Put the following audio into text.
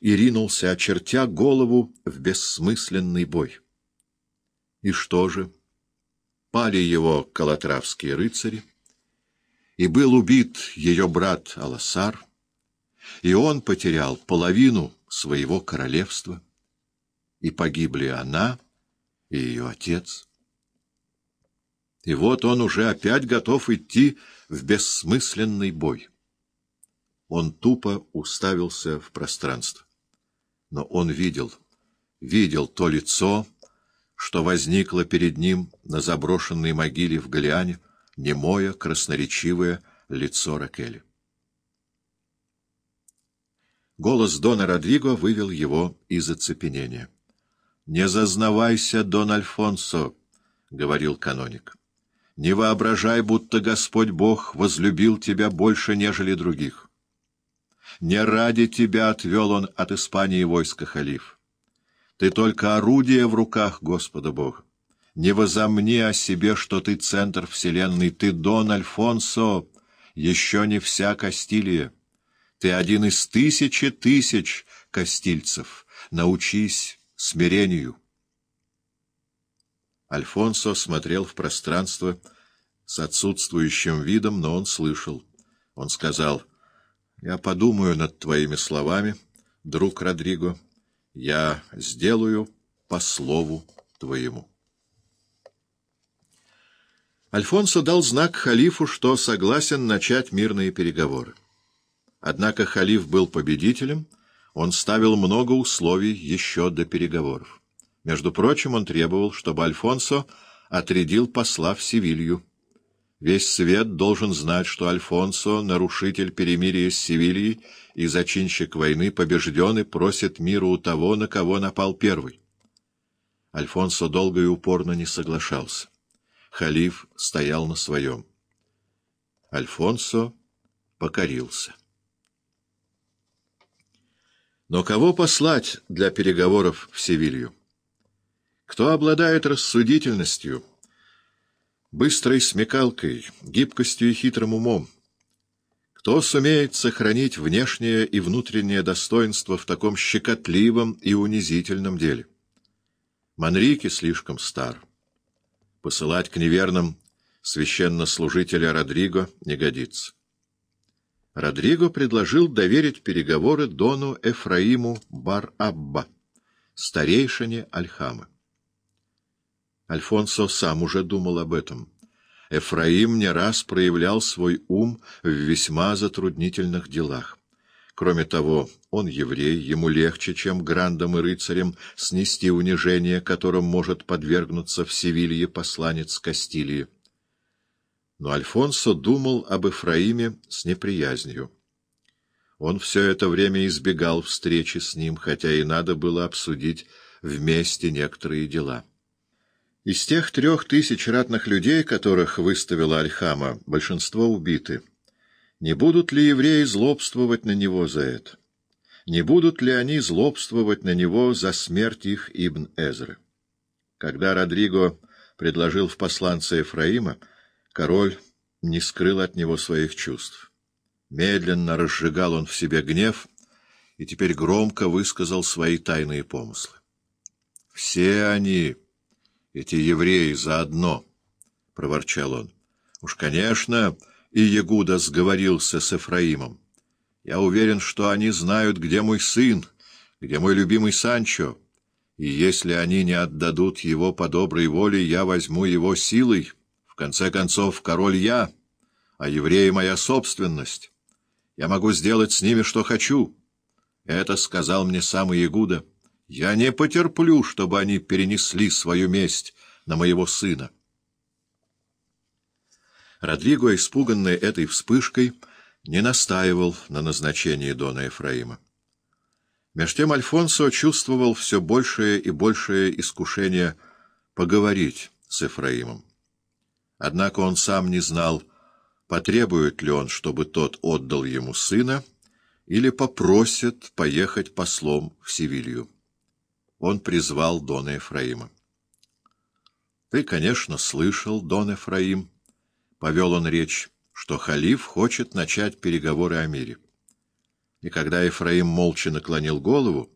и ринулся, очертя голову в бессмысленный бой. И что же? Пали его калатравские рыцари, и был убит ее брат Аласар, и он потерял половину своего королевства, и погибли она и ее отец. И вот он уже опять готов идти в бессмысленный бой. Он тупо уставился в пространство. Но он видел, видел то лицо, что возникло перед ним на заброшенной могиле в Галиане, немое, красноречивое лицо Ракели. Голос Дона Родриго вывел его из оцепенения. — Не зазнавайся, Дон Альфонсо, — говорил каноник. — Не воображай, будто Господь Бог возлюбил тебя больше, нежели других. Не ради тебя отвел он от Испании войско халиф. Ты только орудие в руках Господа Бога. Не возомни о себе, что ты центр вселенной. Ты Дон Альфонсо, еще не вся Кастилия. Ты один из тысячи тысяч кастильцев. Научись смирению. Альфонсо смотрел в пространство с отсутствующим видом, но он слышал. Он сказал — я подумаю над твоими словами, друг Родриго. Я сделаю по слову твоему. Альфонсо дал знак халифу, что согласен начать мирные переговоры. Однако халиф был победителем, он ставил много условий еще до переговоров. Между прочим, он требовал, чтобы Альфонсо отрядил посла в Севилью. Весь свет должен знать, что Альфонсо, нарушитель перемирия с Севильей и зачинщик войны, побежден и просит мира у того, на кого напал первый. Альфонсо долго и упорно не соглашался. Халиф стоял на своем. Альфонсо покорился. Но кого послать для переговоров в Севилью? Кто обладает рассудительностью — быстрой смекалкой, гибкостью и хитрым умом. Кто сумеет сохранить внешнее и внутреннее достоинство в таком щекотливом и унизительном деле? Манрике слишком стар. Посылать к неверным священнослужителя Родриго не годится. Родриго предложил доверить переговоры Дону Эфраиму Бар-Абба, старейшине Альхамы. Альфонсо сам уже думал об этом. Эфраим не раз проявлял свой ум в весьма затруднительных делах. Кроме того, он еврей, ему легче, чем грандам и рыцарям, снести унижение, которым может подвергнуться в Севилье посланец Кастилии. Но Альфонсо думал об Эфраиме с неприязнью. Он все это время избегал встречи с ним, хотя и надо было обсудить вместе некоторые дела. Из тех трех тысяч ратных людей, которых выставила Альхама, большинство убиты. Не будут ли евреи злобствовать на него за это? Не будут ли они злобствовать на него за смерть их Ибн Эзры? Когда Родриго предложил в посланце Ефраима, король не скрыл от него своих чувств. Медленно разжигал он в себе гнев и теперь громко высказал свои тайные помыслы. «Все они...» эти евреи заодно, — проворчал он. Уж, конечно, и Ягуда сговорился с Эфраимом. Я уверен, что они знают, где мой сын, где мой любимый Санчо, и если они не отдадут его по доброй воле, я возьму его силой. В конце концов, король я, а евреи — моя собственность. Я могу сделать с ними, что хочу. Это сказал мне сам Ягуда. Я не потерплю, чтобы они перенесли свою месть на моего сына. Родриго, испуганный этой вспышкой, не настаивал на назначении Дона Ефраима. Меж тем Альфонсо чувствовал все большее и большее искушение поговорить с Ефраимом. Однако он сам не знал, потребует ли он, чтобы тот отдал ему сына, или попросит поехать послом в Севилью он призвал Дона Ефраима. — Ты, конечно, слышал, Дон Ефраим, — повел он речь, — что халиф хочет начать переговоры о мире. и когда Ефраим молча наклонил голову,